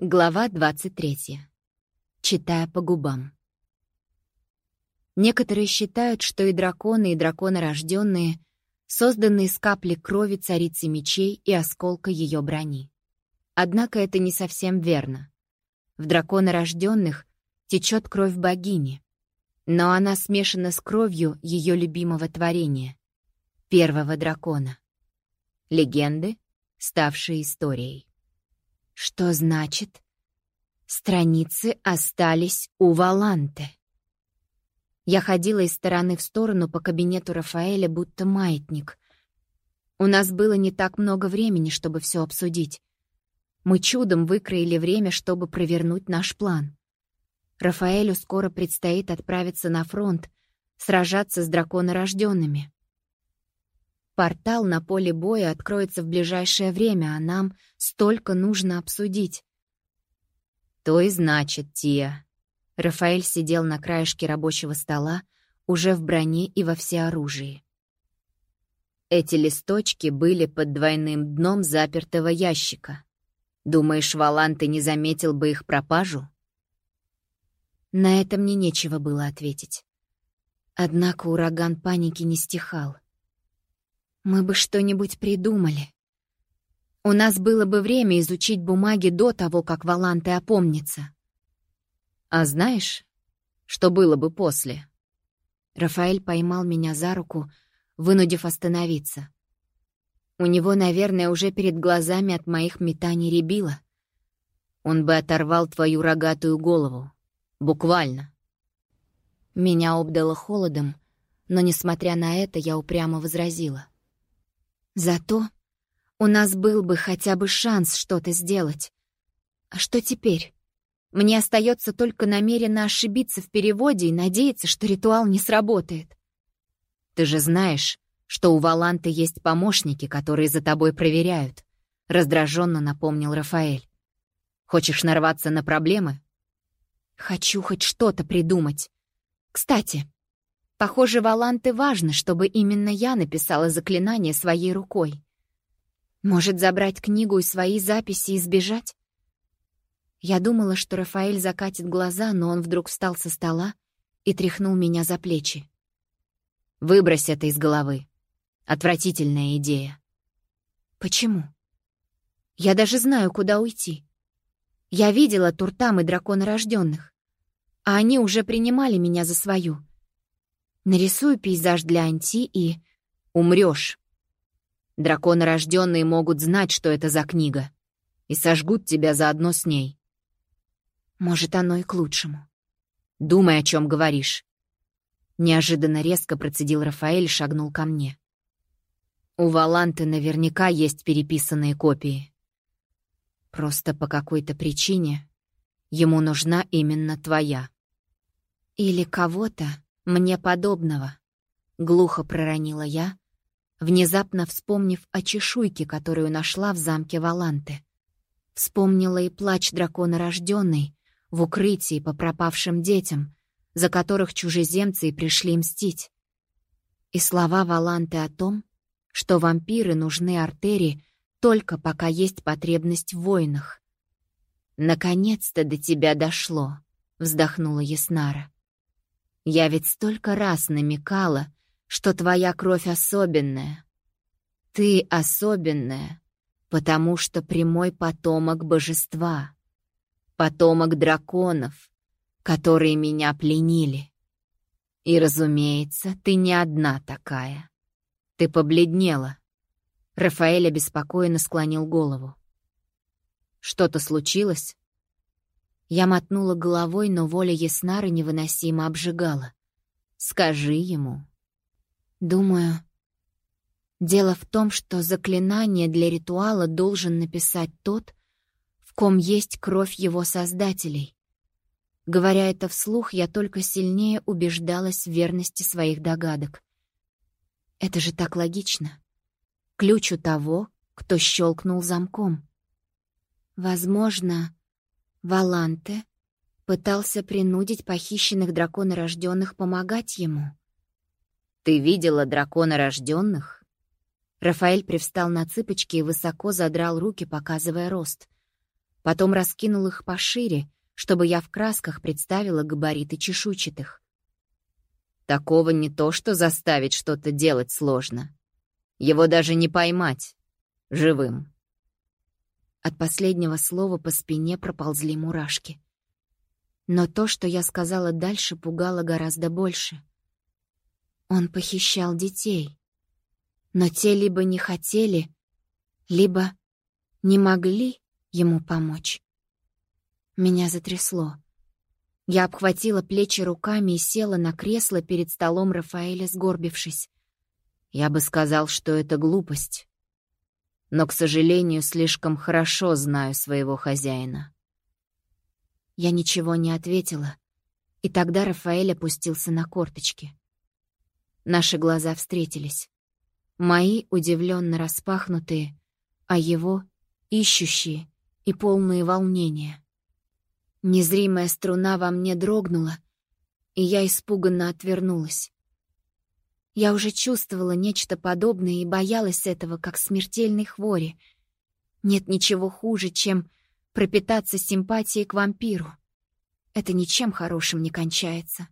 Глава 23. Читая по губам. Некоторые считают, что и драконы, и драконорожденные созданы из капли крови царицы мечей и осколка ее брони. Однако это не совсем верно. В драконорожденных течет кровь богини, но она смешана с кровью ее любимого творения — первого дракона. Легенды, ставшие историей. Что значит? Страницы остались у Валанте. Я ходила из стороны в сторону по кабинету Рафаэля, будто маятник. У нас было не так много времени, чтобы все обсудить. Мы чудом выкроили время, чтобы провернуть наш план. Рафаэлю скоро предстоит отправиться на фронт, сражаться с драконорожденными. Портал на поле боя откроется в ближайшее время, а нам столько нужно обсудить. То и значит, Тия. Рафаэль сидел на краешке рабочего стола, уже в броне и во всеоружии. Эти листочки были под двойным дном запертого ящика. Думаешь, Валанты не заметил бы их пропажу? На это мне нечего было ответить. Однако ураган паники не стихал — мы бы что-нибудь придумали. У нас было бы время изучить бумаги до того, как Валанты опомнится. А знаешь, что было бы после? Рафаэль поймал меня за руку, вынудив остановиться. У него, наверное, уже перед глазами от моих метаний рябило. Он бы оторвал твою рогатую голову. Буквально. Меня обдало холодом, но, несмотря на это, я упрямо возразила — Зато у нас был бы хотя бы шанс что-то сделать. А что теперь? Мне остается только намеренно ошибиться в переводе и надеяться, что ритуал не сработает. Ты же знаешь, что у Валанты есть помощники, которые за тобой проверяют, раздраженно напомнил Рафаэль. Хочешь нарваться на проблемы? Хочу хоть что-то придумать. Кстати, Похоже, Валанте важно, чтобы именно я написала заклинание своей рукой. Может, забрать книгу и свои записи и сбежать? Я думала, что Рафаэль закатит глаза, но он вдруг встал со стола и тряхнул меня за плечи. «Выбрось это из головы. Отвратительная идея». «Почему?» «Я даже знаю, куда уйти. Я видела Туртам и дракона рожденных, а они уже принимали меня за свою». Нарисую пейзаж для Анти и... Умрёшь. Драконорождённые могут знать, что это за книга, и сожгут тебя заодно с ней. Может, оно и к лучшему. Думай, о чём говоришь. Неожиданно резко процедил Рафаэль шагнул ко мне. У Валанты наверняка есть переписанные копии. Просто по какой-то причине ему нужна именно твоя. Или кого-то, мне подобного», — глухо проронила я, внезапно вспомнив о чешуйке, которую нашла в замке Валанте. Вспомнила и плач дракона рожденный в укрытии по пропавшим детям, за которых чужеземцы и пришли мстить. И слова Валанты о том, что вампиры нужны артерии только пока есть потребность в войнах. «Наконец-то до тебя дошло», — вздохнула Яснара. Я ведь столько раз намекала, что твоя кровь особенная. Ты особенная, потому что прямой потомок божества, потомок драконов, которые меня пленили. И, разумеется, ты не одна такая. Ты побледнела. Рафаэль обеспокоенно склонил голову. Что-то случилось? Я мотнула головой, но воля Яснары невыносимо обжигала. «Скажи ему». Думаю, дело в том, что заклинание для ритуала должен написать тот, в ком есть кровь его создателей. Говоря это вслух, я только сильнее убеждалась в верности своих догадок. Это же так логично. Ключ у того, кто щелкнул замком. Возможно, Валанте пытался принудить похищенных драконорожденных помогать ему. «Ты видела драконорожденных?» Рафаэль привстал на цыпочки и высоко задрал руки, показывая рост. Потом раскинул их пошире, чтобы я в красках представила габариты чешуйчатых. Такого не то, что заставить что-то делать сложно. Его даже не поймать. Живым. От последнего слова по спине проползли мурашки. Но то, что я сказала дальше, пугало гораздо больше. Он похищал детей. Но те либо не хотели, либо не могли ему помочь. Меня затрясло. Я обхватила плечи руками и села на кресло перед столом Рафаэля, сгорбившись. Я бы сказал, что это глупость. Но, к сожалению, слишком хорошо знаю своего хозяина. Я ничего не ответила, и тогда Рафаэль опустился на корточки. Наши глаза встретились. Мои удивленно распахнутые, а его — ищущие и полные волнения. Незримая струна во мне дрогнула, и я испуганно отвернулась. Я уже чувствовала нечто подобное и боялась этого, как смертельной хвори. Нет ничего хуже, чем пропитаться симпатией к вампиру. Это ничем хорошим не кончается.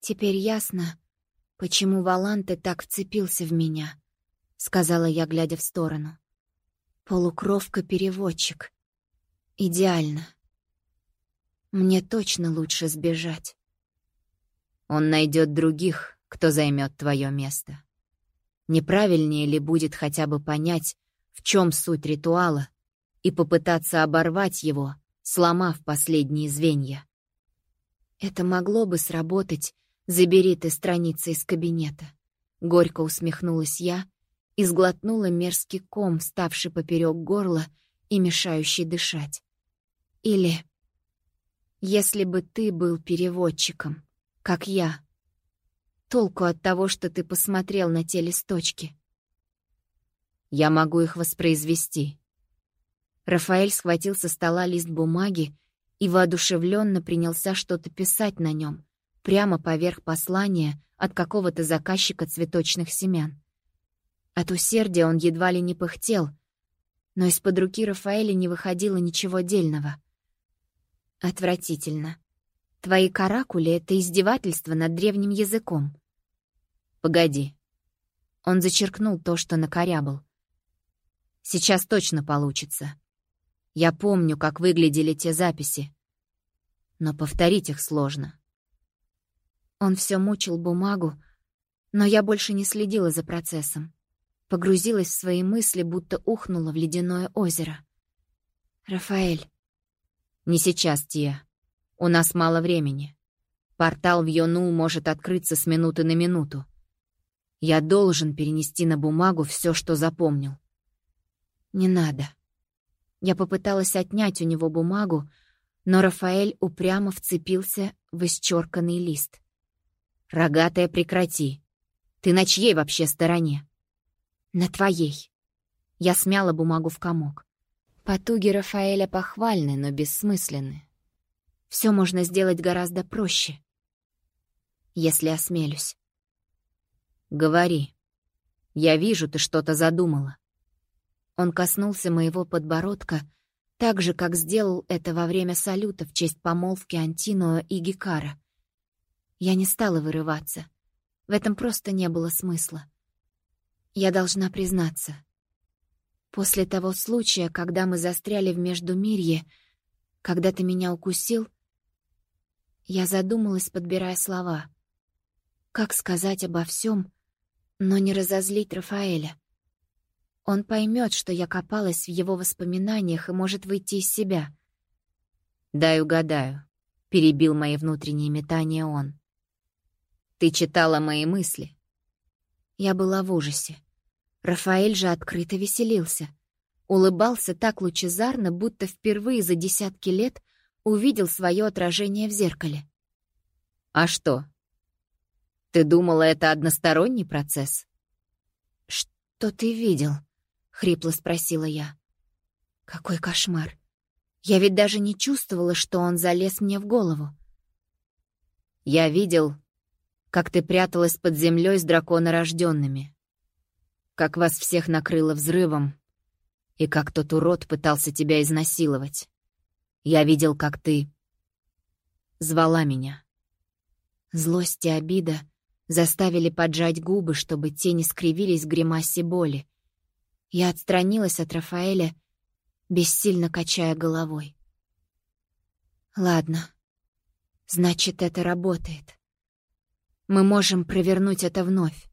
Теперь ясно, почему Валанте так вцепился в меня, — сказала я, глядя в сторону. Полукровка-переводчик. Идеально. Мне точно лучше сбежать. Он найдет других, кто займет твое место. Неправильнее ли будет хотя бы понять, в чем суть ритуала, и попытаться оборвать его, сломав последние звенья? Это могло бы сработать, забери ты страницы из кабинета. Горько усмехнулась я и сглотнула мерзкий ком, ставший поперек горла и мешающий дышать. Или если бы ты был переводчиком, как я. Толку от того, что ты посмотрел на те листочки. Я могу их воспроизвести. Рафаэль схватил со стола лист бумаги и воодушевленно принялся что-то писать на нем, прямо поверх послания от какого-то заказчика цветочных семян. От усердия он едва ли не пыхтел, но из-под руки Рафаэля не выходило ничего дельного — Отвратительно. Твои каракули — это издевательство над древним языком. Погоди. Он зачеркнул то, что накорябал. Сейчас точно получится. Я помню, как выглядели те записи. Но повторить их сложно. Он все мучил бумагу, но я больше не следила за процессом. Погрузилась в свои мысли, будто ухнула в ледяное озеро. «Рафаэль, «Не сейчас, Тия. У нас мало времени. Портал в Йону может открыться с минуты на минуту. Я должен перенести на бумагу все, что запомнил». «Не надо». Я попыталась отнять у него бумагу, но Рафаэль упрямо вцепился в исчерканный лист. «Рогатая, прекрати. Ты на чьей вообще стороне?» «На твоей». Я смяла бумагу в комок. Потуги Рафаэля похвальны, но бессмысленны. Все можно сделать гораздо проще, если осмелюсь. «Говори. Я вижу, ты что-то задумала». Он коснулся моего подбородка, так же, как сделал это во время салюта в честь помолвки Антиноа и Гикара. Я не стала вырываться. В этом просто не было смысла. Я должна признаться — После того случая, когда мы застряли в Междумирье, когда ты меня укусил, я задумалась, подбирая слова. Как сказать обо всем, но не разозлить Рафаэля? Он поймет, что я копалась в его воспоминаниях и может выйти из себя. «Дай угадаю», — перебил мои внутренние метания он. «Ты читала мои мысли?» Я была в ужасе. Рафаэль же открыто веселился. Улыбался так лучезарно, будто впервые за десятки лет увидел свое отражение в зеркале. «А что? Ты думала, это односторонний процесс?» «Что ты видел?» — хрипло спросила я. «Какой кошмар! Я ведь даже не чувствовала, что он залез мне в голову». «Я видел, как ты пряталась под землей с драконорожденными как вас всех накрыло взрывом, И как тот урод пытался тебя изнасиловать. Я видел, как ты... Звала меня. Злость и обида заставили поджать губы, чтобы те не скривились в гримасе боли. Я отстранилась от Рафаэля, бессильно качая головой. «Ладно, значит, это работает. Мы можем провернуть это вновь.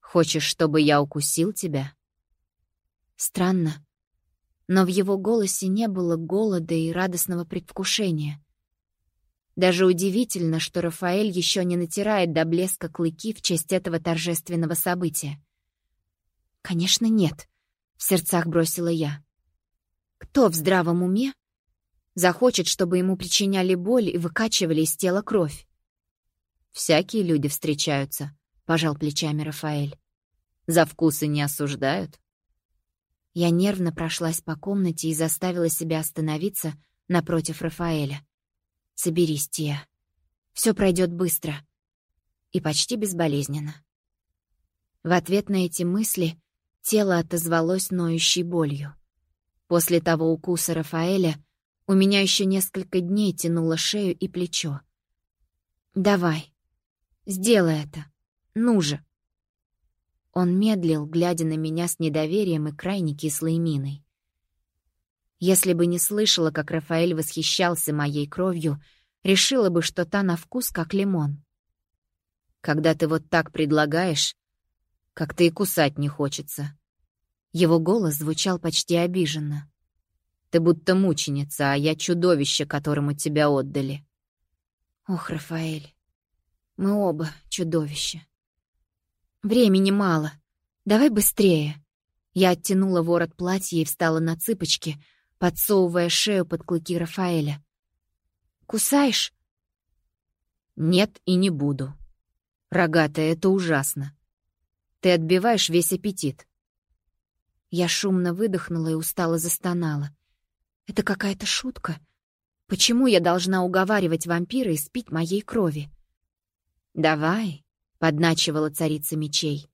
Хочешь, чтобы я укусил тебя?» Странно, но в его голосе не было голода и радостного предвкушения. Даже удивительно, что Рафаэль еще не натирает до блеска клыки в честь этого торжественного события. «Конечно, нет», — в сердцах бросила я. «Кто в здравом уме захочет, чтобы ему причиняли боль и выкачивали из тела кровь?» «Всякие люди встречаются», — пожал плечами Рафаэль. «За вкусы не осуждают?» Я нервно прошлась по комнате и заставила себя остановиться напротив Рафаэля. «Соберись, Тия. Все пройдет быстро и почти безболезненно». В ответ на эти мысли тело отозвалось ноющей болью. После того укуса Рафаэля у меня еще несколько дней тянуло шею и плечо. «Давай, сделай это. Ну же!» Он медлил, глядя на меня с недоверием и крайне кислой миной. Если бы не слышала, как Рафаэль восхищался моей кровью, решила бы, что та на вкус как лимон. Когда ты вот так предлагаешь, как-то и кусать не хочется. Его голос звучал почти обиженно. Ты будто мученица, а я чудовище, которому тебя отдали. Ох, Рафаэль, мы оба чудовища. «Времени мало. Давай быстрее». Я оттянула ворот платья и встала на цыпочки, подсовывая шею под клыки Рафаэля. «Кусаешь?» «Нет и не буду. Рогатая, это ужасно. Ты отбиваешь весь аппетит». Я шумно выдохнула и устало застонала. «Это какая-то шутка. Почему я должна уговаривать вампира испить моей крови?» «Давай, подначивала царица мечей.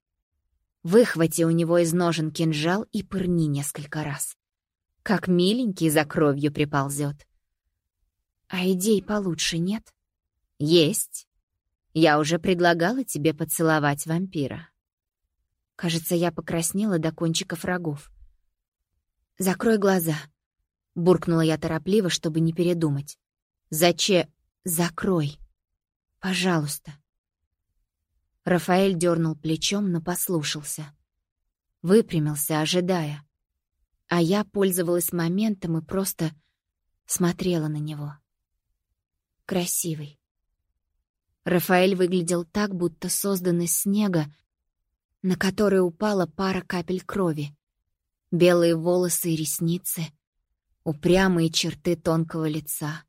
Выхвати у него из ножен кинжал и пырни несколько раз. Как миленький за кровью приползет. А идей получше нет? Есть. Я уже предлагала тебе поцеловать вампира. Кажется, я покраснела до кончиков рогов. «Закрой глаза», — буркнула я торопливо, чтобы не передумать. «Зачем?» «Закрой. Пожалуйста». Рафаэль дернул плечом, но послушался. Выпрямился, ожидая. А я пользовалась моментом и просто смотрела на него. Красивый. Рафаэль выглядел так, будто создан из снега, на который упала пара капель крови. Белые волосы и ресницы, упрямые черты тонкого лица.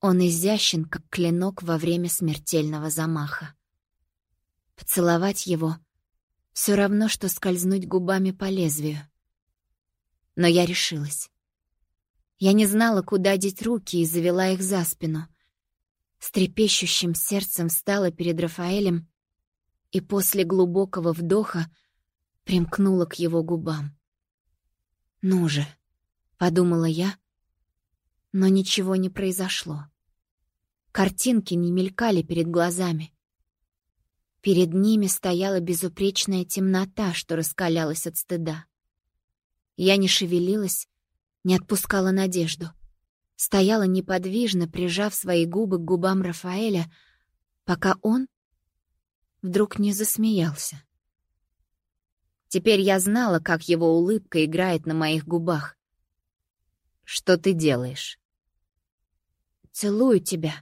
Он изящен, как клинок во время смертельного замаха. Поцеловать его — все равно, что скользнуть губами по лезвию. Но я решилась. Я не знала, куда деть руки, и завела их за спину. С трепещущим сердцем встала перед Рафаэлем и после глубокого вдоха примкнула к его губам. «Ну же», — подумала я, но ничего не произошло. Картинки не мелькали перед глазами. Перед ними стояла безупречная темнота, что раскалялась от стыда. Я не шевелилась, не отпускала надежду. Стояла неподвижно, прижав свои губы к губам Рафаэля, пока он вдруг не засмеялся. Теперь я знала, как его улыбка играет на моих губах. «Что ты делаешь?» «Целую тебя»,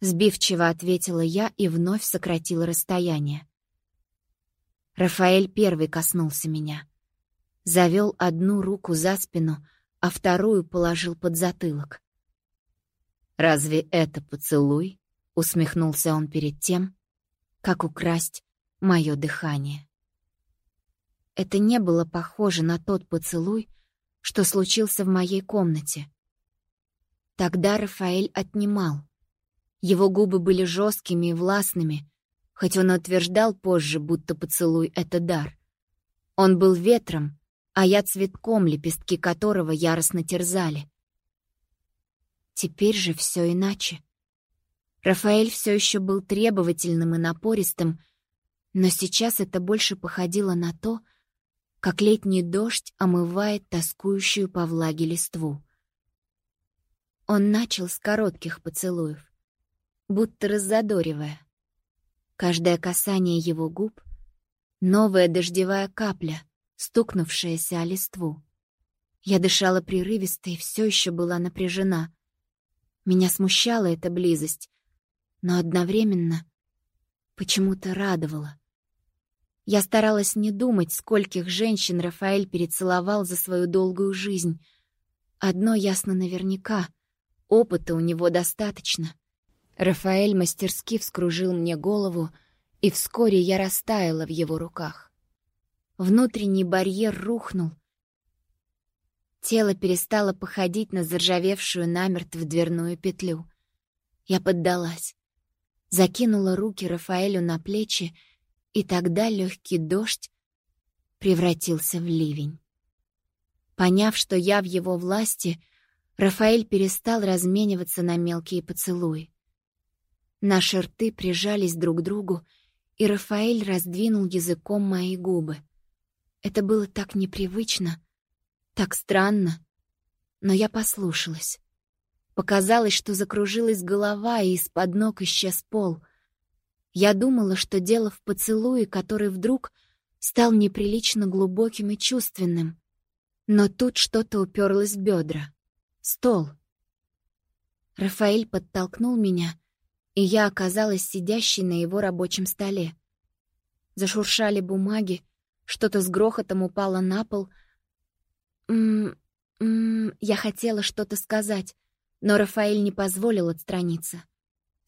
Сбивчиво ответила я и вновь сократила расстояние. Рафаэль первый коснулся меня. Завел одну руку за спину, а вторую положил под затылок. «Разве это поцелуй?» — усмехнулся он перед тем, как украсть мое дыхание. Это не было похоже на тот поцелуй, что случился в моей комнате. Тогда Рафаэль отнимал, его губы были жесткими и властными, хоть он утверждал позже, будто поцелуй — это дар. Он был ветром, а я цветком, лепестки которого яростно терзали. Теперь же все иначе. Рафаэль все еще был требовательным и напористым, но сейчас это больше походило на то, как летний дождь омывает тоскующую по влаге листву. Он начал с коротких поцелуев, будто раззадоривая. Каждое касание его губ — новая дождевая капля, стукнувшаяся о листву. Я дышала прерывисто и все еще была напряжена. Меня смущала эта близость, но одновременно почему-то радовала. Я старалась не думать, скольких женщин Рафаэль перецеловал за свою долгую жизнь. Одно ясно наверняка — опыта у него достаточно. Рафаэль мастерски вскружил мне голову, и вскоре я растаяла в его руках. Внутренний барьер рухнул. Тело перестало походить на заржавевшую намертво дверную петлю. Я поддалась. Закинула руки Рафаэлю на плечи и тогда легкий дождь превратился в ливень. Поняв, что я в его власти, Рафаэль перестал размениваться на мелкие поцелуи. Наши рты прижались друг к другу, и Рафаэль раздвинул языком мои губы. Это было так непривычно, так странно, но я послушалась. Показалось, что закружилась голова, и из-под ног исчез пол. Я думала, что дело в поцелуе, который вдруг стал неприлично глубоким и чувственным. Но тут что-то уперлось в бедра. Стол. Рафаэль подтолкнул меня, и я оказалась сидящей на его рабочем столе. Зашуршали бумаги, что-то с грохотом упало на пол. М -м -м, я хотела что-то сказать, но Рафаэль не позволил отстраниться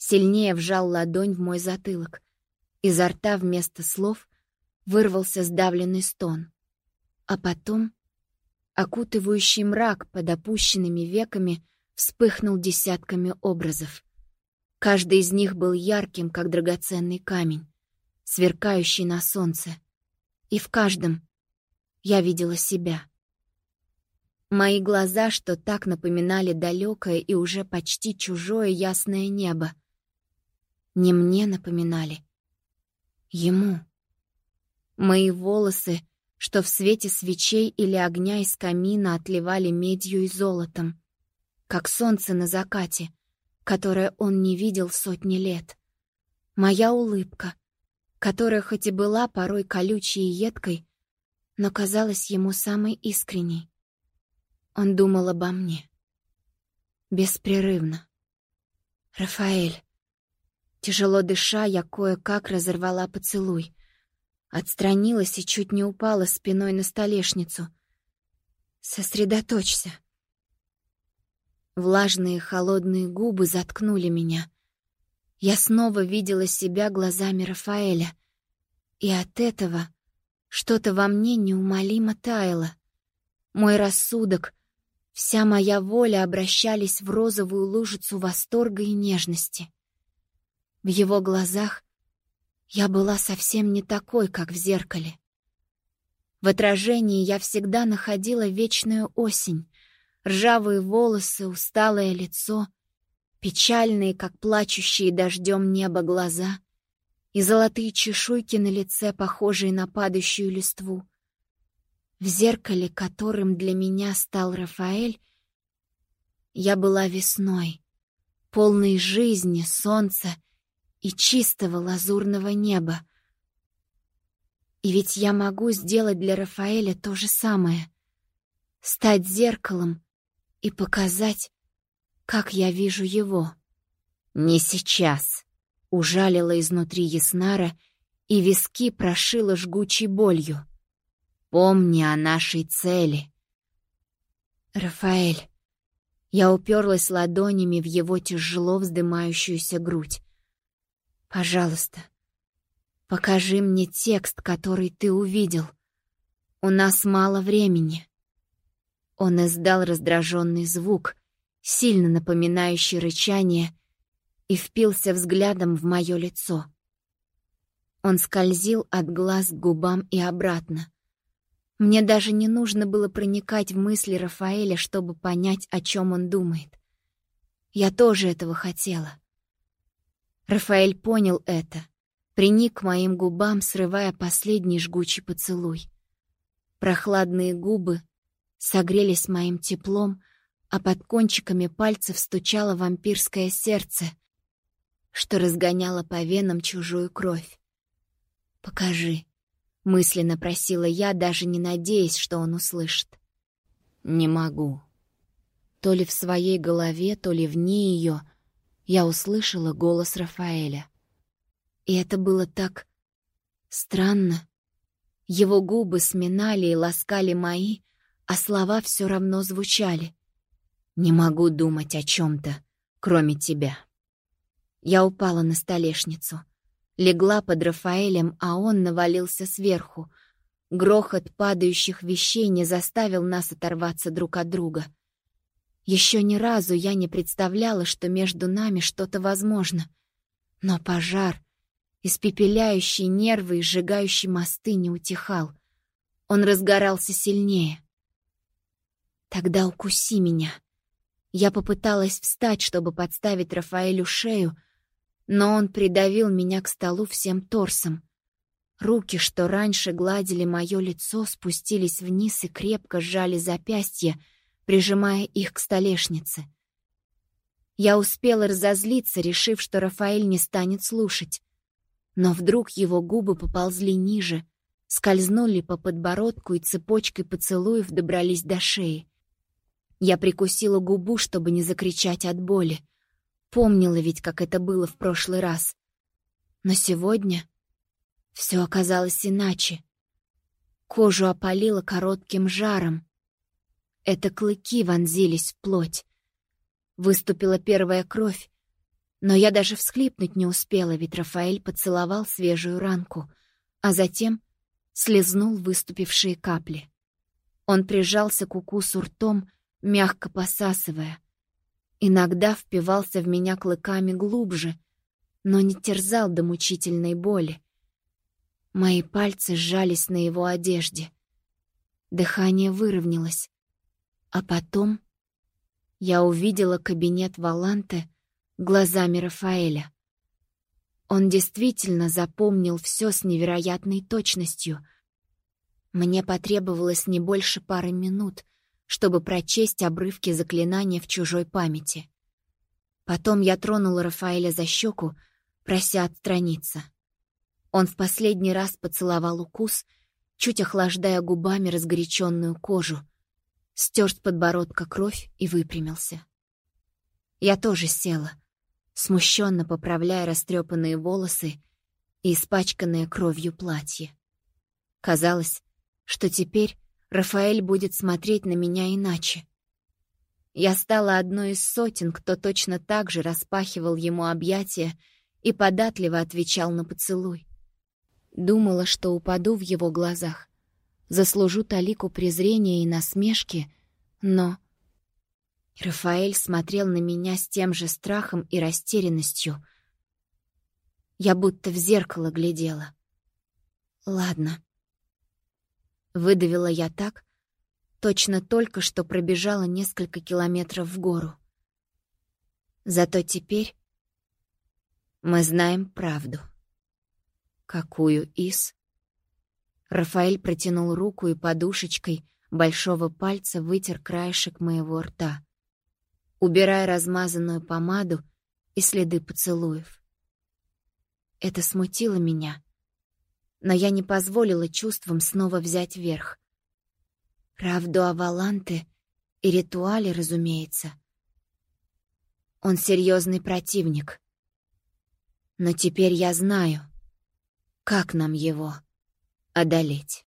сильнее вжал ладонь в мой затылок. Изо рта вместо слов вырвался сдавленный стон. А потом окутывающий мрак под опущенными веками вспыхнул десятками образов. Каждый из них был ярким, как драгоценный камень, сверкающий на солнце. И в каждом я видела себя. Мои глаза, что так напоминали далекое и уже почти чужое ясное небо, не мне напоминали. Ему. Мои волосы, что в свете свечей или огня из камина отливали медью и золотом, как солнце на закате, которое он не видел сотни лет. Моя улыбка, которая хоть и была порой колючей и едкой, но казалась ему самой искренней. Он думал обо мне. Беспрерывно. «Рафаэль, Тяжело дыша, я кое-как разорвала поцелуй. Отстранилась и чуть не упала спиной на столешницу. «Сосредоточься». Влажные холодные губы заткнули меня. Я снова видела себя глазами Рафаэля. И от этого что-то во мне неумолимо таяло. Мой рассудок, вся моя воля обращались в розовую лужицу восторга и нежности. В его глазах я была совсем не такой, как в зеркале. В отражении я всегда находила вечную осень, ржавые волосы, усталое лицо, печальные, как плачущие дождем небо глаза и золотые чешуйки на лице, похожие на падающую листву. В зеркале, которым для меня стал Рафаэль, я была весной, полной жизни, солнца и чистого лазурного неба. И ведь я могу сделать для Рафаэля то же самое. Стать зеркалом и показать, как я вижу его. «Не сейчас», — ужалила изнутри Яснара, и виски прошила жгучей болью. «Помни о нашей цели». «Рафаэль». Я уперлась ладонями в его тяжело вздымающуюся грудь. Пожалуйста, покажи мне текст, который ты увидел. У нас мало времени. Он издал раздраженный звук, сильно напоминающий рычание, и впился взглядом в мое лицо. Он скользил от глаз к губам и обратно. Мне даже не нужно было проникать в мысли Рафаэля, чтобы понять, о чем он думает. Я тоже этого хотела. Рафаэль понял это, приник к моим губам, срывая последний жгучий поцелуй. Прохладные губы согрелись моим теплом, а под кончиками пальцев стучало вампирское сердце, что разгоняло по венам чужую кровь. «Покажи», — мысленно просила я, даже не надеясь, что он услышит. «Не могу». То ли в своей голове, то ли вне ее я услышала голос Рафаэля. И это было так странно. Его губы сминали и ласкали мои, а слова все равно звучали. «Не могу думать о чем-то, кроме тебя». Я упала на столешницу. Легла под Рафаэлем, а он навалился сверху. Грохот падающих вещей не заставил нас оторваться друг от друга. Еще ни разу я не представляла, что между нами что-то возможно. Но пожар, испепеляющий нервы и сжигающий мосты, не утихал. Он разгорался сильнее. «Тогда укуси меня». Я попыталась встать, чтобы подставить Рафаэлю шею, но он придавил меня к столу всем торсом. Руки, что раньше гладили мое лицо, спустились вниз и крепко сжали запястья, прижимая их к столешнице. Я успела разозлиться, решив, что Рафаэль не станет слушать. Но вдруг его губы поползли ниже, скользнули по подбородку и цепочкой поцелуев добрались до шеи. Я прикусила губу, чтобы не закричать от боли. Помнила ведь, как это было в прошлый раз. Но сегодня все оказалось иначе. Кожу опалило коротким жаром. Это клыки вонзились в плоть. Выступила первая кровь, но я даже всхлипнуть не успела, ведь Рафаэль поцеловал свежую ранку, а затем слезнул выступившие капли. Он прижался к укусу ртом, мягко посасывая — Иногда впивался в меня клыками глубже, но не терзал до мучительной боли. Мои пальцы сжались на его одежде. Дыхание выровнялось. А потом я увидела кабинет Валанте глазами Рафаэля. Он действительно запомнил все с невероятной точностью. Мне потребовалось не больше пары минут, чтобы прочесть обрывки заклинания в чужой памяти. Потом я тронула Рафаэля за щеку, прося отстраниться. Он в последний раз поцеловал укус, чуть охлаждая губами разгоряченную кожу, стер с подбородка кровь и выпрямился. Я тоже села, смущенно поправляя растрепанные волосы и испачканное кровью платье. Казалось, что теперь Рафаэль будет смотреть на меня иначе. Я стала одной из сотен, кто точно так же распахивал ему объятия и податливо отвечал на поцелуй. Думала, что упаду в его глазах, заслужу талику презрения и насмешки, но... Рафаэль смотрел на меня с тем же страхом и растерянностью. Я будто в зеркало глядела. Ладно. Выдавила я так, точно только что пробежала несколько километров в гору. Зато теперь мы знаем правду. Какую из? Рафаэль протянул руку и подушечкой большого пальца вытер краешек моего рта, убирая размазанную помаду и следы поцелуев. Это смутило меня — но я не позволила чувствам снова взять верх. Правду о Валанте и ритуале, разумеется. Он серьезный противник. Но теперь я знаю, как нам его одолеть.